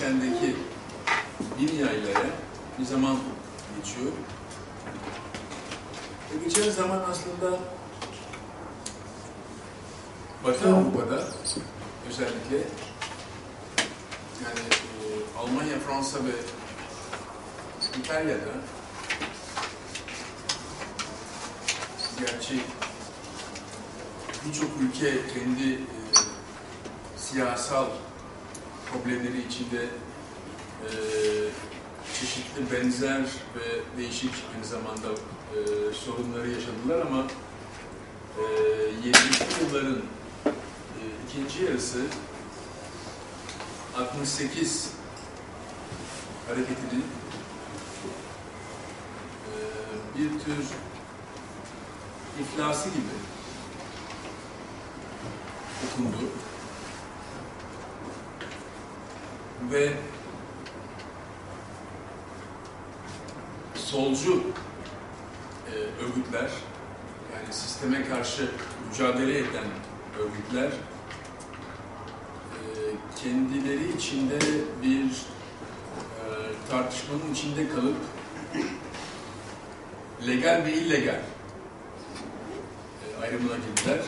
bahsederken 1980'deki bin yaylara bir zaman geçiyor. Ve geçen zaman aslında Batı Avrupa'da özellikle yani e, Almanya, Fransa ve İtalya'da gerçi birçok ülke kendi e, siyasal problemleri içinde e, çeşitli benzer ve değişik aynı zamanda e, sorunları yaşadılar ama e, 70'li yılların e, ikinci yarısı 68 hareketinin e, bir tür iflası gibi okundu. Ve solcu e, örgütler, yani sisteme karşı mücadele eden örgütler e, kendileri içinde bir e, tartışmanın içinde kalıp legal ve illegal e, ayrımına girdiler.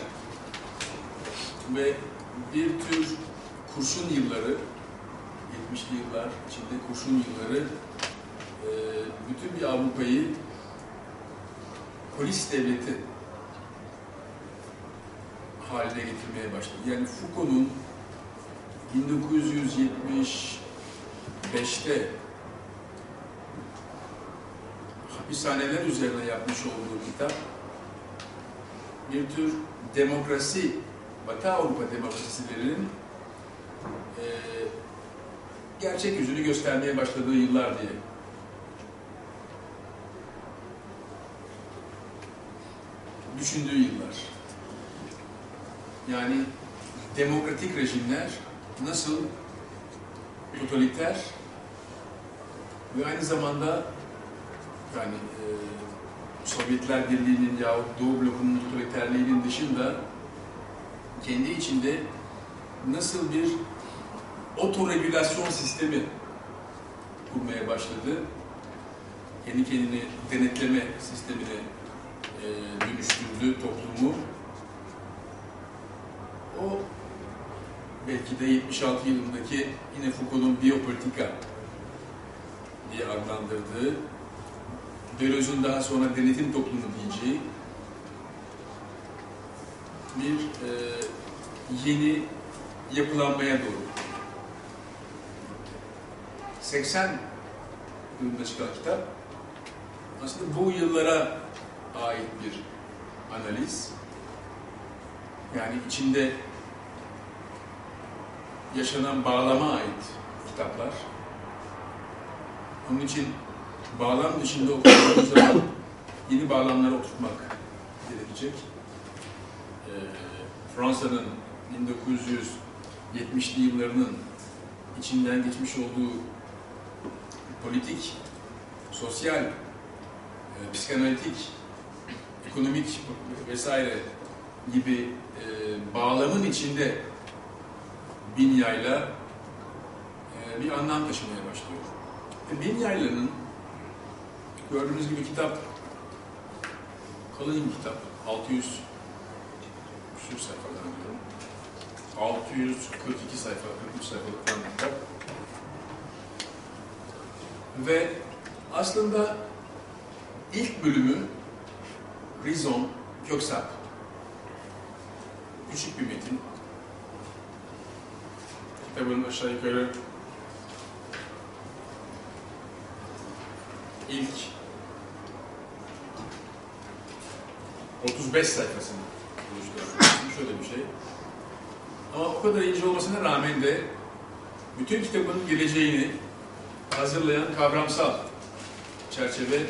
Ve bir tür kurşun yılları 70'li yıllar içinde kurşun yılları e, bütün bir Avrupa'yı polis devleti haline getirmeye başladı. Yani Foucault'un 1975'te hapishaneler üzerine yapmış olduğu kitap bir tür demokrasi, Batı Avrupa demokrasilerinin e, gerçek yüzünü göstermeye başladığı yıllar diye düşündüğü yıllar. Yani demokratik rejimler nasıl totaliter ve aynı zamanda yani e, Sovyetler Birliği'nin yahut Doğu blokunun totaliterliğinin dışında kendi içinde nasıl bir otoregülasyon sistemi kurmaya başladı. Kendi kendini denetleme sistemine e, dönüştürdü toplumu. O belki de 76 yılındaki yine Foucault'un biyopolitika diye adlandırdığı, Deleuze'ün daha sonra denetim toplumu diyeceği bir e, yeni yapılanmaya doğru. 80 yılında çıkan kitap aslında bu yıllara ait bir analiz. Yani içinde yaşanan bağlama ait kitaplar. Onun için bağlam dışında okuduğumuz zaman yeni bağlamlara oturtmak gerekecek. Ee, Fransa'nın 1970'li yıllarının içinden geçmiş olduğu politik, sosyal, e, psikanalitik, ekonomik vesaire gibi e, bağlamın içinde Binya'yla e, bir anlam taşımaya başlıyor. Ve Binya'ylanın gördüğünüz gibi kitap kalın bir kitap. 600 küsur sayfadan diyorum. 642 sayfa, 43 sayfalık bir kitap. Ve aslında ilk bölümü Rizon Köksap. Küçük bir metin. Kitabın aşağı yukarı ilk 35 sayfasını oluşturan şöyle bir şey. Ama o kadar ince olmasına rağmen de bütün kitabın geleceğini hazırlayan kavramsal çerçeve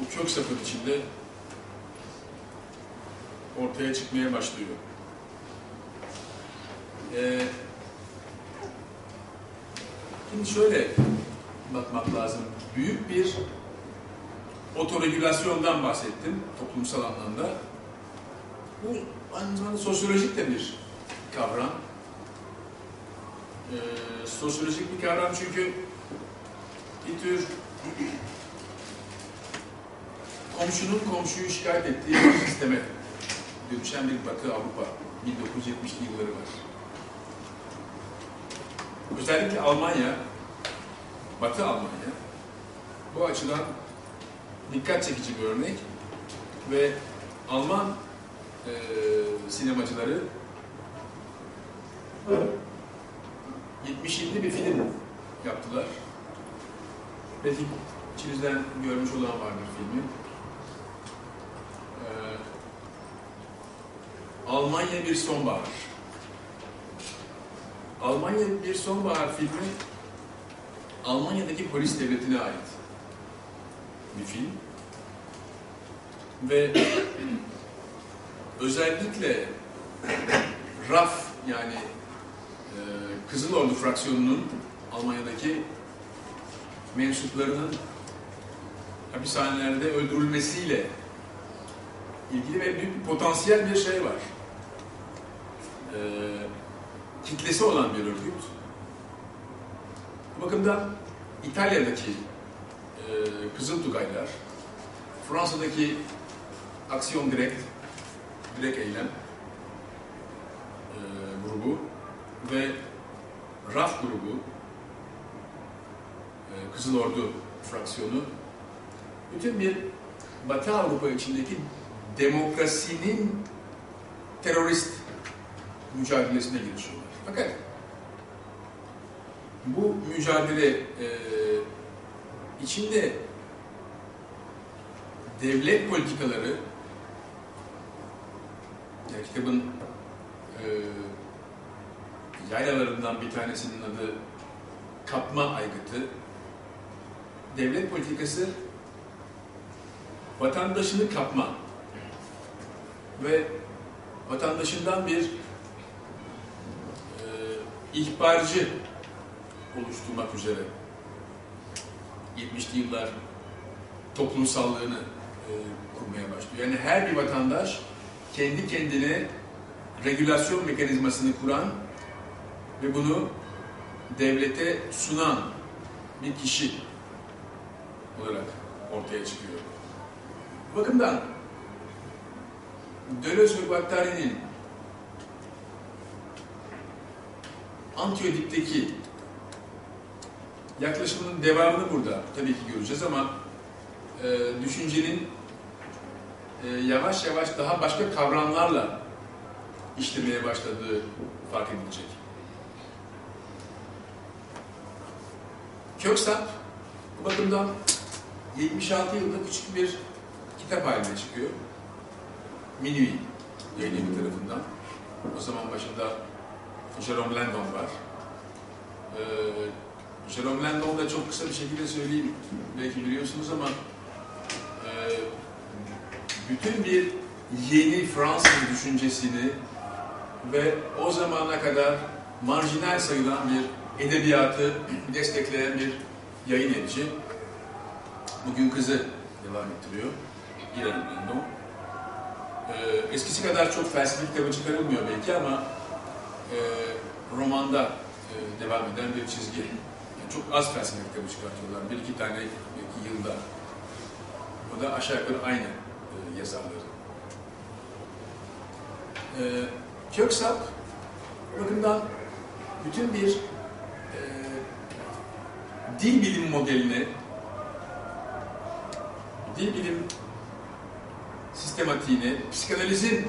bu kök sapın içinde ortaya çıkmaya başlıyor. Ee, şimdi şöyle bakmak lazım. Büyük bir otoregülasyondan bahsettim toplumsal anlamda. Bu aynı zamanda sosyolojik de bir kavram. e, sosyolojik bir kavram çünkü bir tür komşunun komşuyu şikayet ettiği bir sisteme dönüşen bir Batı Avrupa 1970'li yılları var. Özellikle Almanya, Batı Almanya bu açıdan dikkat çekici bir örnek ve Alman e, sinemacıları 77'li bir film yaptılar. Belki içinizden görmüş olan vardır filmi. Ee, Almanya bir sonbahar. Almanya bir sonbahar filmi Almanya'daki polis devletine ait bir film. Ve özellikle RAF yani e, Kızıl Ordu fraksiyonunun Almanya'daki mensuplarının hapishanelerde öldürülmesiyle ilgili ve büyük bir potansiyel bir şey var. E, kitlesi olan bir örgüt. Bu bakımdan İtalya'daki e, Kızıl Tugaylar, Fransa'daki Aksiyon Direkt, Direkt Eylem e, grubu ve RAF grubu, Kızıl Ordu fraksiyonu, bütün bir Batı Avrupa içindeki demokrasinin terörist mücadelesine girişiyorlar. Fakat bu mücadele e, içinde devlet politikaları yani kitabın e, yaylalarından bir tanesinin adı kapma aygıtı. Devlet politikası vatandaşını kapma ve vatandaşından bir e, ihbarcı oluşturmak üzere 70'li yıllar toplumsallığını e, kurmaya başlıyor. Yani her bir vatandaş kendi kendine regülasyon mekanizmasını kuran ve bunu devlete sunan bir kişi olarak ortaya çıkıyor. Bakımdan Deleuze ve Guattari'nin Antiyodik'teki yaklaşımının devamını burada tabii ki göreceğiz ama e, düşüncenin e, yavaş yavaş daha başka kavramlarla işlemeye başladığı fark edilecek. Köksap bu bakımdan 76 yılında küçük bir kitap haline çıkıyor. Minuit yayın tarafından. O zaman başında Jerome Landon var. Ee, Jerome Landon da çok kısa bir şekilde söyleyeyim. Belki biliyorsunuz ama e, bütün bir yeni Fransız düşüncesini ve o zamana kadar marjinal sayılan bir edebiyatı destekleyen bir yayın evici. Bugün kızı devam ettiriyor. İrem Landon. Ee, eskisi kadar çok felsefi kitabı çıkarılmıyor belki ama e, romanda e, devam eden bir çizgi. Yani çok az felsefe kitabı çıkartıyorlar. Bir iki tane belki yılda. O da aşağı yukarı aynı e, yazarları. E, Köksap bakımdan bütün bir e, dil bilim modelini dil bilim sistematiğini, psikanalizin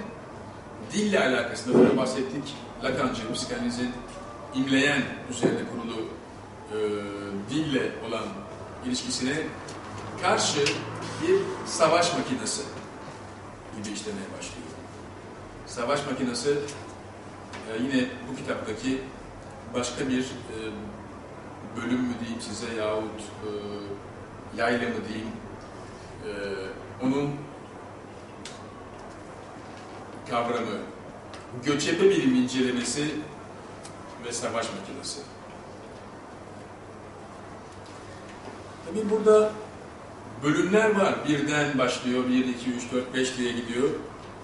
dille alakasında böyle bahsettik. Lacancı psikanalizin imleyen üzerine kurulu e, dille olan ilişkisine karşı bir savaş makinesi gibi işlemeye başlıyor. Savaş makinesi e, yine bu kitaptaki başka bir e, bölüm mü diyeyim size yahut e, yayla mı diyeyim e, onun kavramı göçebe bilim incelemesi ve savaş makinesi. Tabii burada bölümler var. Birden başlıyor, 1, 2, 3, 4, 5 diye gidiyor.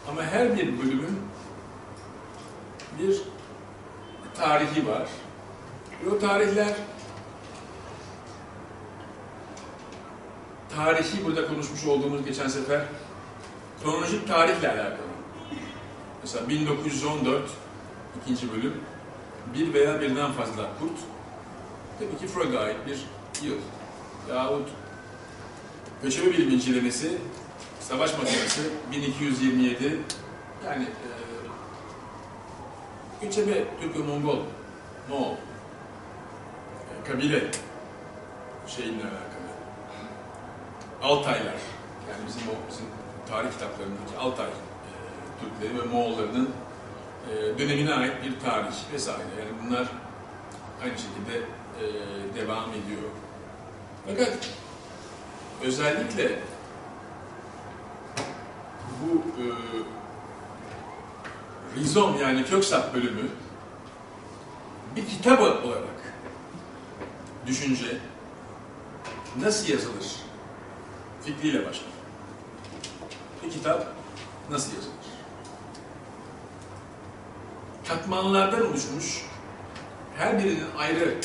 Ama her bir bölümün bir tarihi var. Ve o tarihler tarihi burada konuşmuş olduğumuz geçen sefer kronolojik tarihle alakalı. Mesela 1914 ikinci bölüm bir veya birden fazla kurt tabii ki Freud'a ait bir yıl. Yahut göçebe bilim incelemesi savaş makinesi 1227 yani e, göçebe Türk ve Mongol Moğol e, kabile şeyinle alakalı. Altaylar yani bizim bizim tarih kitaplarındaki Altay e, Türkleri ve Moğollarının e, dönemine ait bir tarih vesaire. Yani bunlar aynı şekilde e, devam ediyor. Fakat özellikle bu e, rizom yani köksap bölümü bir kitap olarak düşünce nasıl yazılır fikriyle başlar. Bir kitap nasıl yazılır? Katmanlardan oluşmuş her birinin ayrı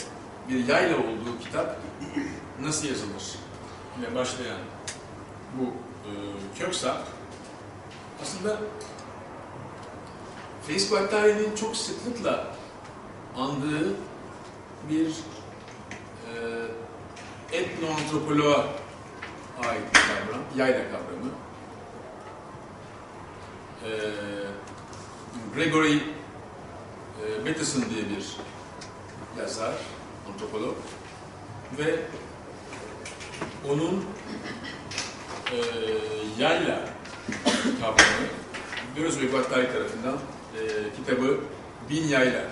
bir yayla olduğu kitap nasıl yazılır? ile başlayan bu e, köksap aslında Facebook Hakkari'nin çok sıklıkla andığı bir e, etnoantropoloğa ait bir kavram, yayla kavramı. E, Gregory e, Bateson diye bir yazar, antropolog ve onun e, yayla kavramı Dürüz ve Battari tarafından e, kitabı Bin Yayla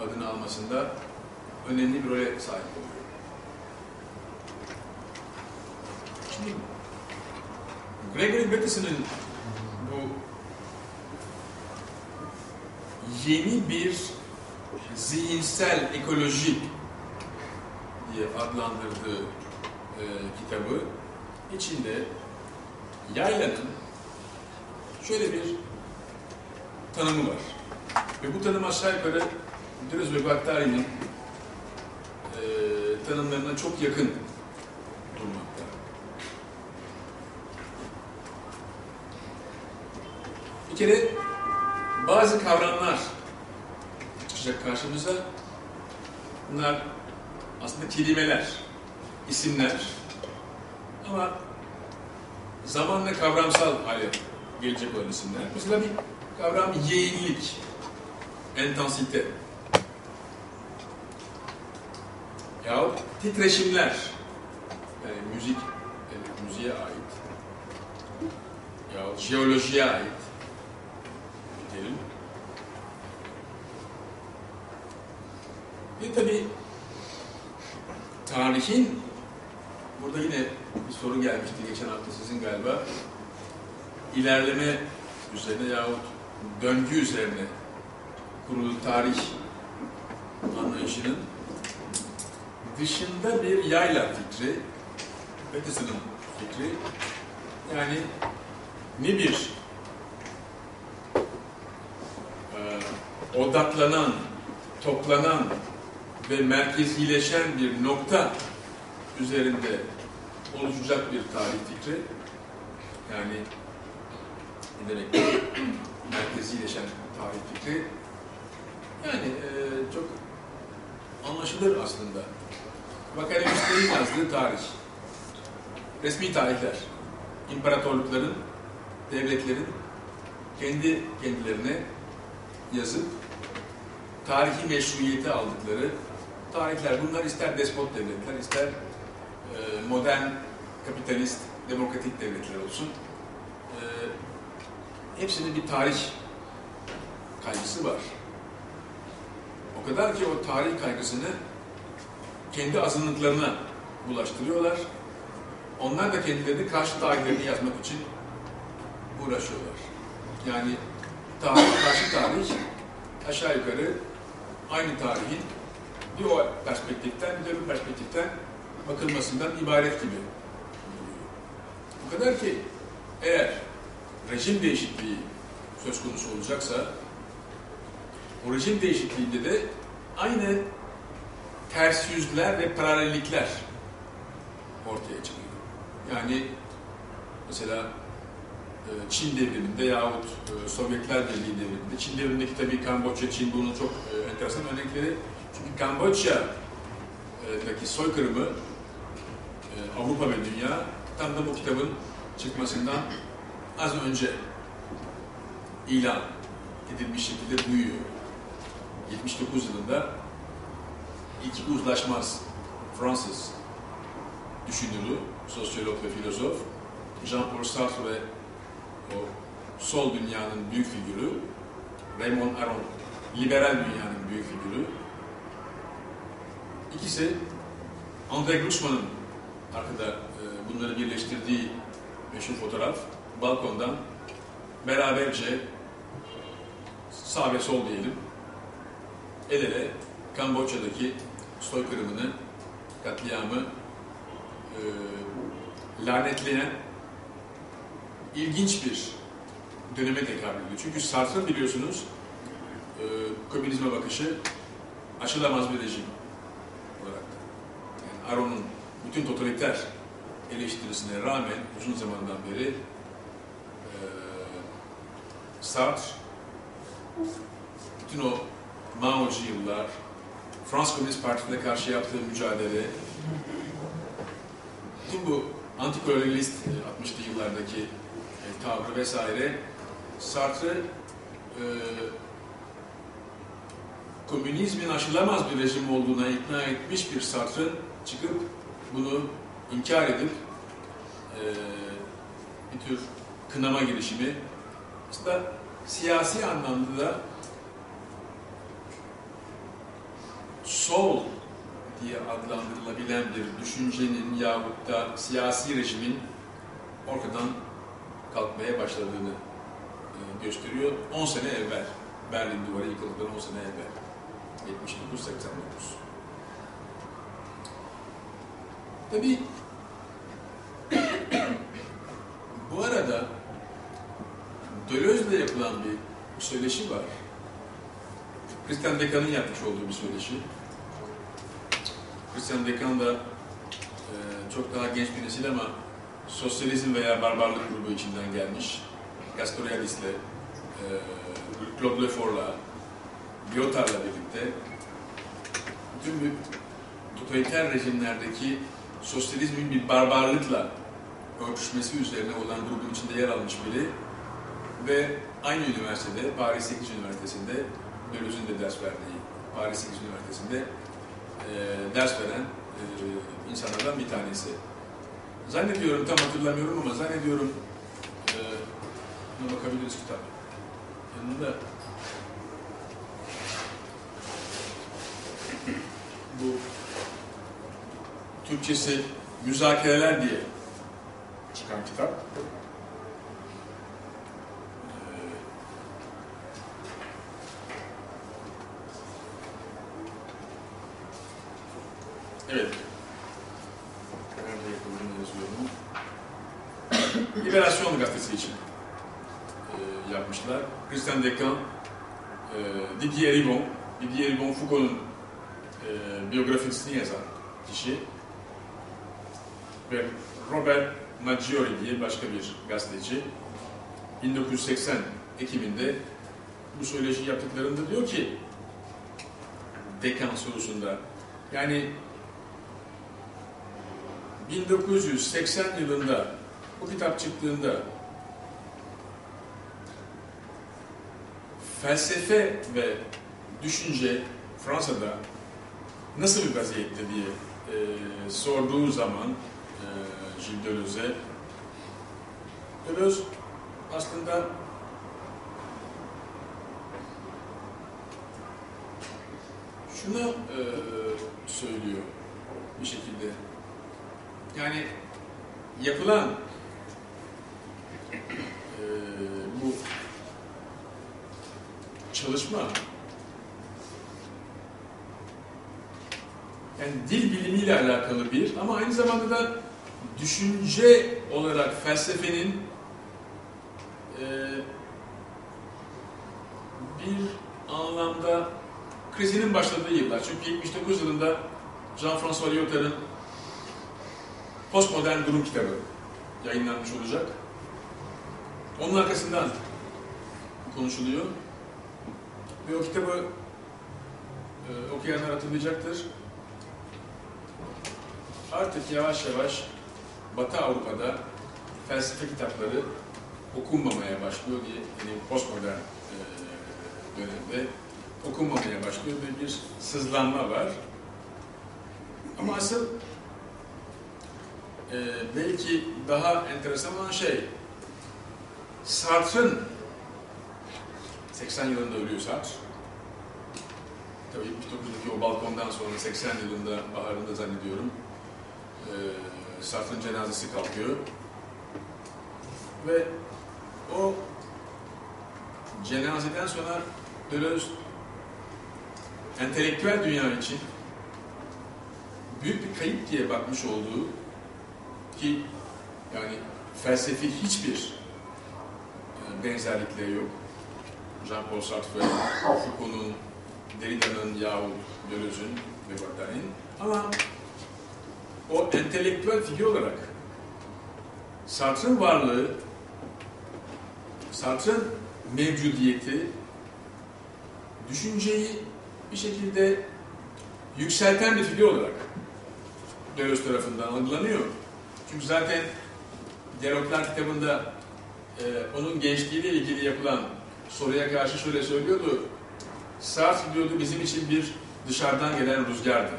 adını almasında önemli bir role sahip oluyor. Şimdi Gregory Bateson'ın bu yeni bir zihinsel ekoloji diye adlandırdığı e, kitabı içinde yaylanın şöyle bir tanımı var. Ve bu tanım aşağı yukarı Dürüz ve Baktari'nin e, tanımlarına çok yakın durmakta. Bir kere bazı kavramlar çıkacak karşımıza. Bunlar aslında kelimeler, isimler ama zamanla kavramsal hale gelecek olan isimler. Mesela bir kavram yeğinlik, entensite. Yahut titreşimler, yani müzik, müziğe ait. Yahut jeolojiye ait. Terim. Bir tabi tarihin burada yine bir soru gelmişti geçen hafta sizin galiba ilerleme üzerine yahut döngü üzerine kurulu tarih anlayışının dışında bir yayla fikri Bateson'ın fikri yani ne bir e, odaklanan, toplanan ve merkezileşen bir nokta üzerinde oluşacak bir tarih fikri. Yani ne demek merkezileşen tarih fikri. Yani e, çok anlaşılır aslında. Vakalemistlerin yazdığı tarih. Resmi tarihler. İmparatorlukların, devletlerin kendi kendilerine yazıp tarihi meşruiyeti aldıkları tarihler. Bunlar ister despot devletler, ister e, modern, kapitalist, demokratik devletler olsun. E, hepsinin bir tarih kaygısı var. O kadar ki o tarih kaygısını kendi azınlıklarına bulaştırıyorlar. Onlar da kendilerini karşı tarihlerini yazmak için uğraşıyorlar. Yani tarih, karşı tarih aşağı yukarı aynı tarihin bir o perspektiften bir de bir perspektiften bakılmasından ibaret gibi. Bu kadar ki eğer rejim değişikliği söz konusu olacaksa o rejim değişikliğinde de aynı ters yüzler ve paralellikler ortaya çıkıyor. Yani mesela e, Çin devriminde yahut e, Sovyetler Birliği devriminde, Çin devrimindeki tabii Kamboçya, Çin bunun çok enteresan örnekleri. Çünkü Kamboçya'daki soykırımı Avrupa ve dünya tam da bu kitabın çıkmasından az önce ilan edilmiş şekilde duyuyor. 79 yılında ilk uzlaşmaz Fransız düşünürü, sosyolog ve filozof Jean-Paul Sartre ve o sol dünyanın büyük figürü Raymond Aron, liberal dünyanın büyük figürü. İkisi André Glucksmann'ın arkada e, bunları birleştirdiği meşhur fotoğraf balkondan beraberce sağ ve sol diyelim el ele Kamboçya'daki soykırımını, katliamı e, lanetleyen ilginç bir döneme tekabül ediyor. Çünkü Sartre biliyorsunuz e, komünizme bakışı aşılamaz bir rejim olarak. Yani Aron'un bütün totaliter eleştirisine rağmen uzun zamandan beri e, Sartre bütün o Mao'cu yıllar, Fransız Komünist Partisi'ne karşı yaptığı mücadele, bütün bu antikolonyalist 60'lı e, yıllardaki e, tavrı vesaire Sartre e, komünizmin aşılamaz bir rejim olduğuna ikna etmiş bir Sartre çıkıp bunu inkar edip e, bir tür kınama girişimi aslında siyasi anlamda da sol diye adlandırılabilen bir düşüncenin yahut da siyasi rejimin ortadan kalkmaya başladığını e, gösteriyor. 10 sene evvel, Berlin duvarı yıkıldıktan 10 sene evvel. 79-89. Tabii bu arada Deleuze'le yapılan bir söyleşi var. Christian Decan'ın yapmış olduğu bir söyleşi. Christian Decan da e, çok daha genç bir nesil ama sosyalizm veya barbarlık grubu içinden gelmiş. Gastoriadis'le, e, Claude Lefort'la, Lyotard'la birlikte bütün bu totaliter rejimlerdeki sosyalizmin bir barbarlıkla örtüşmesi üzerine olan grubun içinde yer almış biri ve aynı üniversitede, Paris 8 Üniversitesi'nde Deleuze'ün de ders verdiği Paris 8 Üniversitesi'nde e, ders veren e, insanlardan bir tanesi. Zannediyorum, tam hatırlamıyorum ama zannediyorum e, buna bakabiliriz kitap. Yanında bu Türkçesi müzakereler diye çıkan kitap. Biyografisini yazan kişi ve Robert Maggiore diye başka bir gazeteci 1980 Ekim'inde bu söyleşi yaptıklarında diyor ki Dekan sorusunda yani 1980 yılında bu kitap çıktığında felsefe ve düşünce Fransa'da nasıl bir vaziyette diye e, sorduğu zaman e, Gilles Deleuze Deleuze aslında şunu e, söylüyor bir şekilde. Yani yapılan e, bu çalışma yani dil bilimiyle alakalı bir ama aynı zamanda da düşünce olarak felsefenin e, bir anlamda krizinin başladığı yıllar. Çünkü 79 yılında Jean-François Lyotard'ın Postmodern Durum kitabı yayınlanmış olacak. Onun arkasından konuşuluyor. Ve o kitabı e, okuyanlar hatırlayacaktır. Artık yavaş yavaş Batı Avrupa'da felsefe kitapları okunmamaya başlıyor diye yani postmodern e, dönemde okunmamaya başlıyor ve bir sızlanma var. Ama asıl e, belki daha enteresan olan şey Sartre'ın 80 yılında ölüyor Sartre. Tabii 79'daki o balkondan sonra 80 yılında baharında zannediyorum e, Sartre'ın cenazesi kalkıyor. Ve o cenazeden sonra Deleuze entelektüel dünya için büyük bir kayıp diye bakmış olduğu ki yani felsefi hiçbir e, benzerlikleri yok. Jean-Paul Sartre Foucault'un, Derrida'nın yahut Deleuze'ün ve Guattari'nin ama o entelektüel figür olarak Sartre'ın varlığı, Sartre'ın mevcudiyeti, düşünceyi bir şekilde yükselten bir figür olarak Deleuze tarafından algılanıyor. Çünkü zaten Diyaloglar kitabında e, onun gençliğiyle ilgili yapılan soruya karşı şöyle söylüyordu. Sartre diyordu bizim için bir dışarıdan gelen rüzgardı.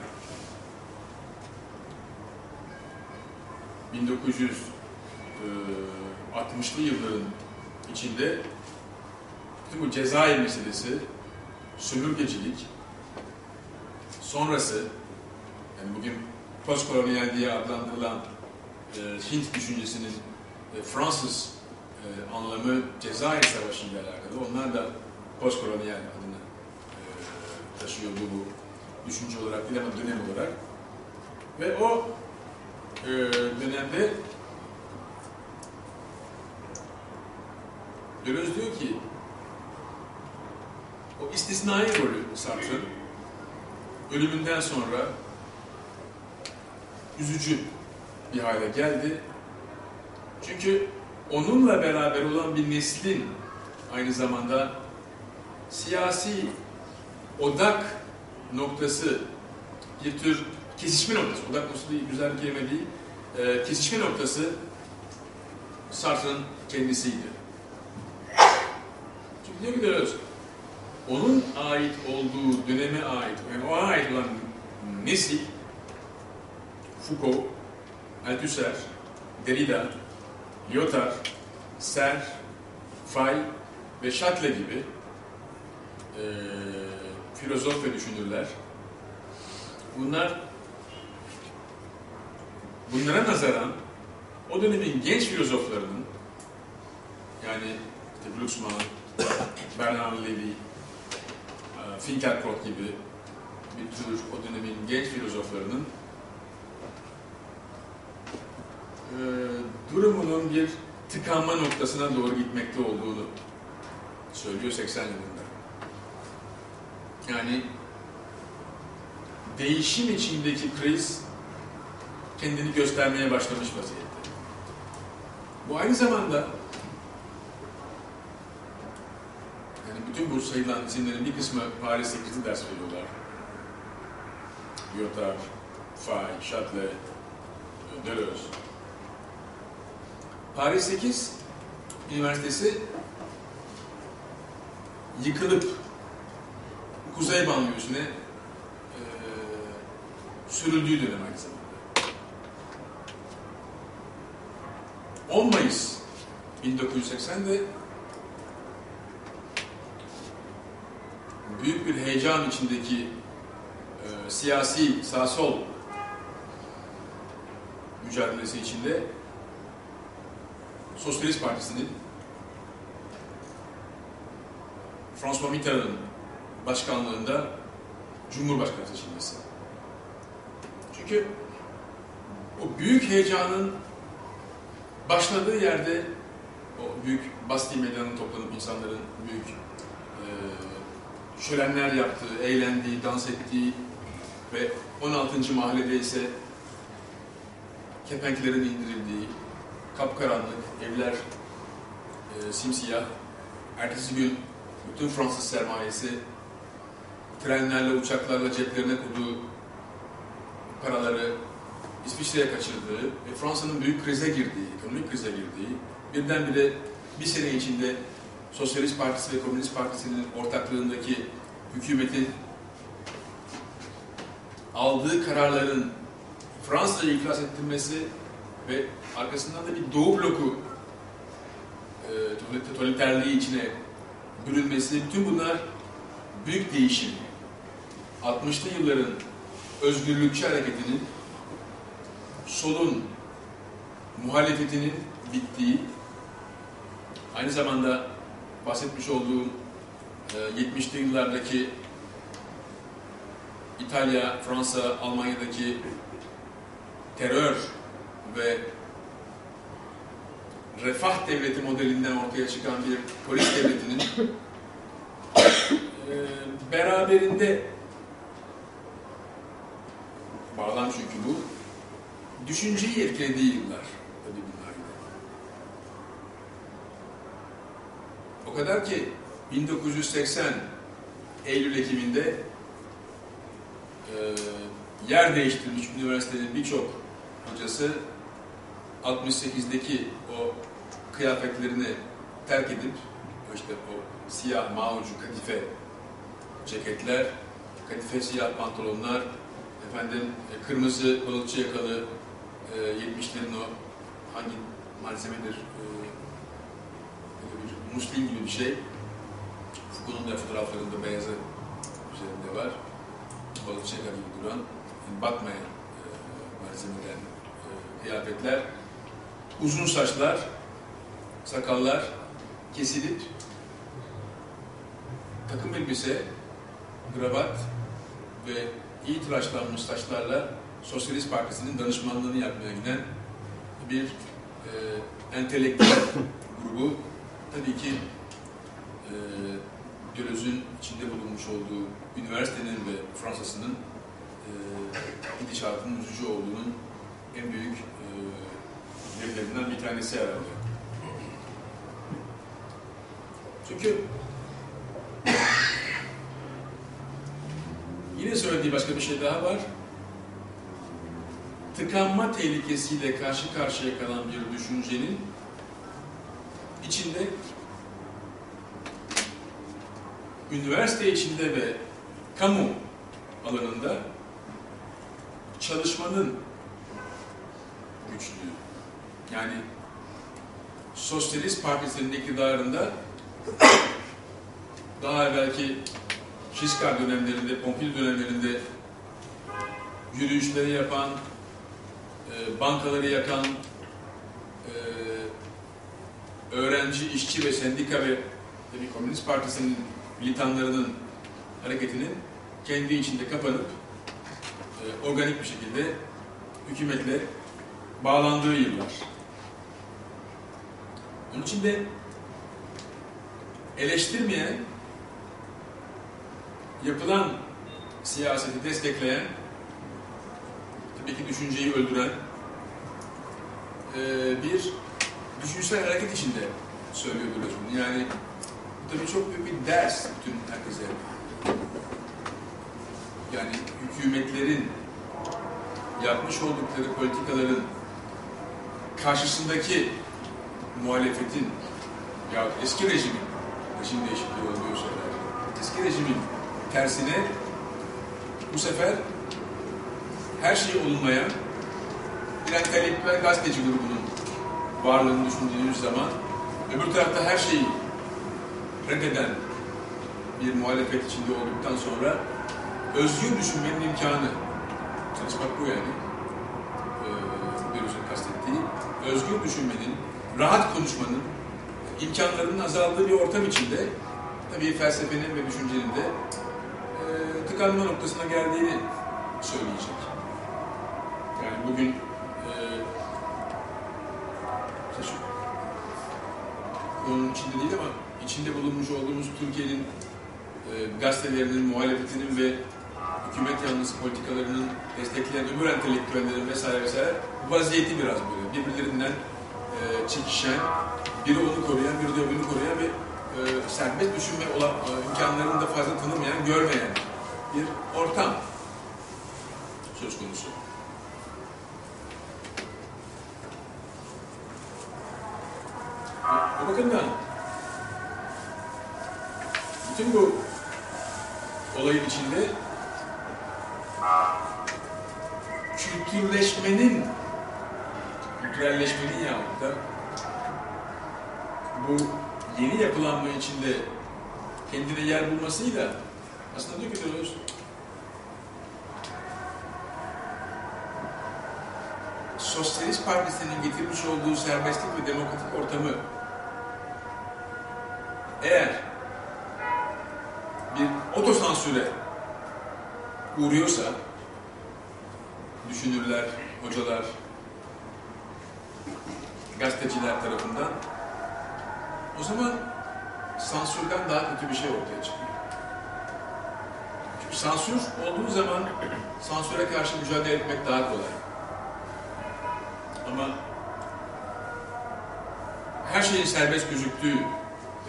1960'lı yılların içinde bütün bu Cezayir meselesi, sömürgecilik, sonrası, yani bugün postkolonyal diye adlandırılan e, Hint düşüncesinin e, Fransız e, anlamı Cezayir Savaşı ile alakalı. Onlar da postkolonyal adını e, taşıyor bu, bu düşünce olarak değil ama dönem olarak. Ve o e, dönemde Deleuze diyor ki o istisnai rolü Sartre'ın ölümünden sonra üzücü bir hale geldi. Çünkü onunla beraber olan bir neslin aynı zamanda siyasi odak noktası bir tür kesişme noktası, odak noktası değil, güzel bir kelime değil, e, kesişme noktası Sartre'ın kendisiydi. Çünkü ki Deleuze, onun ait olduğu döneme ait, yani ona ait olan nesil, Foucault, Althusser, Derrida, Lyotard, Serre, Fay ve Châtelet gibi e, filozof ve düşünürler. Bunlar bunlara nazaran o dönemin genç filozoflarının yani işte Glucksmann, Bernard Levy, Finkelkraut gibi bir tür o dönemin genç filozoflarının e, durumunun bir tıkanma noktasına doğru gitmekte olduğunu söylüyor 80 yılında. Yani değişim içindeki kriz kendini göstermeye başlamış vaziyette. Bu aynı zamanda yani bütün bu sayılan isimlerin bir kısmı Paris 8'de ders veriyorlar. Lyotard, Fay, Châtelet, Deleuze. Paris 8 Üniversitesi yıkılıp Kuzey banliyosuna e, sürüldüğü dönem aynı zamanda. 10 Mayıs 1980'de büyük bir heyecan içindeki e, siyasi sağ-sol mücadelesi içinde Sosyalist Partisi'nin François Mitterrand'ın başkanlığında Cumhurbaşkanı seçilmesi. Çünkü o büyük heyecanın başladığı yerde o büyük Bastille Meydanı'nın toplanıp insanların büyük e, şölenler yaptığı, eğlendiği, dans ettiği ve 16. mahallede ise kepenklerin indirildiği, kapkaranlık, evler e, simsiyah. Ertesi gün bütün Fransız sermayesi trenlerle, uçaklarla ceplerine koyduğu paraları İsviçre'ye kaçırdığı ve Fransa'nın büyük krize girdiği, ekonomik krize girdiği, birdenbire bir sene içinde Sosyalist Partisi ve Komünist Partisi'nin ortaklığındaki hükümetin aldığı kararların Fransa'yı iflas ettirmesi ve arkasından da bir Doğu bloku e, totaliterliği içine bürünmesi, bütün bunlar büyük değişim. 60'lı yılların özgürlükçü hareketinin solun muhalefetinin bittiği, aynı zamanda bahsetmiş olduğum e, 70'li yıllardaki İtalya, Fransa, Almanya'daki terör ve refah devleti modelinden ortaya çıkan bir polis devletinin e, beraberinde bağlam çünkü bu düşünceyi etkilediği yıllar tabii bunlar. O kadar ki 1980 Eylül Ekim'inde e, yer değiştirmiş üniversitenin birçok hocası 68'deki o kıyafetlerini terk edip işte o siyah mağucu kadife ceketler, kadife siyah pantolonlar, efendim e, kırmızı balıkçı yakalı e, 70'lerin o hangi malzemedir e, bir muslin gibi bir şey. Foucault'un da fotoğraflarında beyazı üzerinde var. Balıkçı yakalı gibi duran, yani batmayan e, malzemeden e, kıyafetler. Uzun saçlar, sakallar kesilip takım elbise, kravat ve iyi tıraşlanmış saçlarla Sosyalist Partisi'nin danışmanlığını yapmaya giden bir e, entelektüel grubu tabii ki e, Döloz'un içinde bulunmuş olduğu üniversitenin ve Fransa'sının e, gidişatının üzücü olduğunun en büyük e, verilerinden bir tanesi herhalde. Çünkü yine söylediği başka bir şey daha var. Tıkanma tehlikesiyle karşı karşıya kalan bir düşüncenin içinde üniversite içinde ve kamu alanında çalışmanın güçlüğü. Yani Sosyalist Partisi'nin iktidarında daha evvelki Giscard dönemlerinde, Pompidou dönemlerinde yürüyüşleri yapan, e, bankaları yakan, e, öğrenci, işçi ve sendika ve tabii Komünist Partisi'nin militanlarının hareketinin kendi içinde kapanıp e, organik bir şekilde hükümetle bağlandığı yıllar. Onun için de eleştirmeyen, yapılan siyaseti destekleyen, tabii ki düşünceyi öldüren e, bir düşünsel hareket içinde söylüyor Bülent'in. Yani tabii çok büyük bir ders bütün herkese. Yani hükümetlerin yapmış oldukları politikaların karşısındaki muhalefetin ya eski rejimin rejim değişikliği oluyor şeyler. Eski rejimin tersine bu sefer her şey olunmayan bir entelektüel gazeteci grubunun varlığını düşündüğünüz zaman öbür tarafta her şeyi reddeden bir muhalefet içinde olduktan sonra özgür düşünmenin imkanı çalışmak bu yani Beruz'un kastettiği özgür düşünmenin, rahat konuşmanın imkanlarının azaldığı bir ortam içinde tabii felsefenin ve düşüncenin de e, tıkanma noktasına geldiğini söyleyecek. Bugün e, şu, onun içinde değil ama içinde bulunmuş olduğumuz Türkiye'nin e, gazetelerinin, muhalefetinin ve hükümet yanlısı politikalarının destekleyen öbür entelektüellerin vesaire vesaire vaziyeti biraz böyle. Birbirlerinden e, çekişen, biri onu koruyan, biri de öbürünü koruyan ve e, serbest düşünme olan, e, imkanlarını da fazla tanımayan, görmeyen bir ortam söz konusu. O bakımdan bütün bu olayın içinde kültürleşmenin, kültürelleşmenin yahut da bu yeni yapılanma içinde kendine yer bulmasıyla aslında diyor ki diyoruz, Sosyalist Partisi'nin getirmiş olduğu serbestlik ve demokratik ortamı eğer bir otosansüre uğruyorsa düşünürler, hocalar, gazeteciler tarafından o zaman sansürden daha kötü bir şey ortaya çıkıyor. Çünkü sansür olduğu zaman sansüre karşı mücadele etmek daha kolay. Ama her şeyin serbest gözüktüğü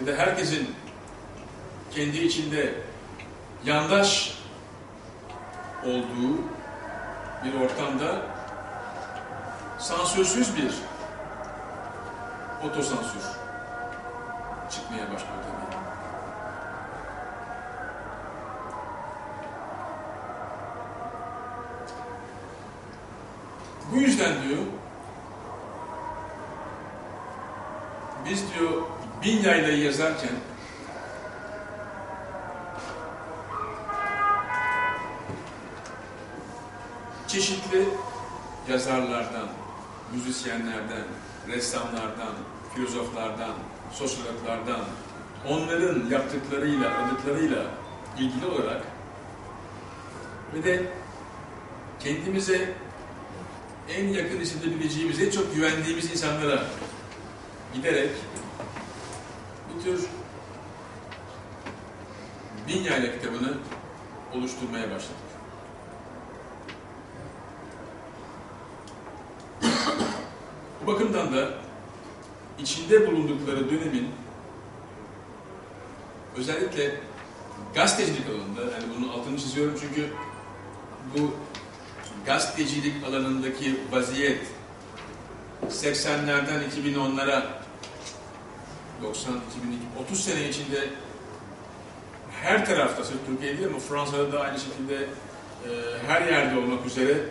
ya da herkesin kendi içinde yandaş olduğu bir ortamda sansürsüz bir otosansür çıkmaya başlıyor tabii. Bu yüzden diyor biz diyor bin yaylayı yazarken çeşitli yazarlardan, müzisyenlerden, ressamlardan, filozoflardan, sosyologlardan, onların yaptıklarıyla, aradıklarıyla ilgili olarak ve de kendimize en yakın hissedebileceğimiz, en çok güvendiğimiz insanlara giderek bir tür Bin Yayla kitabını oluşturmaya başladık. Bu bakımdan da içinde bulundukları dönemin özellikle gazetecilik alanında, yani bunun altını çiziyorum çünkü bu gazetecilik alanındaki vaziyet 80'lerden 2010'lara 90, 2002, 30 sene içinde her tarafta, sırf Türkiye değil ama Fransa'da da aynı şekilde e, her yerde olmak üzere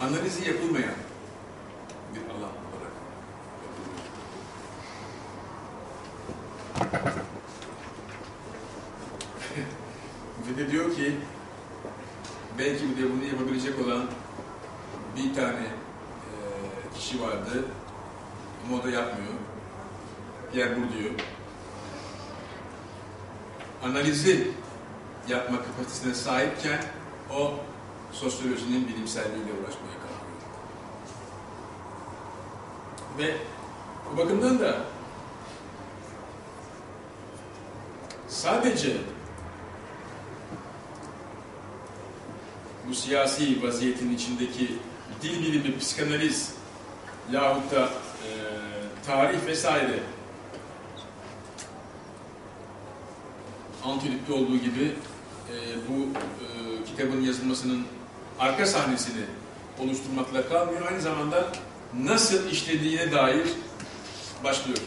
analizi yapılmayan bir alan olarak. Ve de diyor ki belki de bunu yapabilecek olan bir tane e, kişi vardı ama o da yapmıyor. Pierre Bourdieu. Analizi yapma kapasitesine sahipken o sosyolojinin bilimselliğiyle uğraşmaya kalkıyor. Ve bu bakımdan da sadece bu siyasi vaziyetin içindeki dil bilimi, psikanaliz yahut da e, tarih vesaire Antülip'te olduğu gibi e, bu e, kitabın yazılmasının arka sahnesini oluşturmakla kalmıyor. Aynı zamanda nasıl işlediğine dair başlıyor.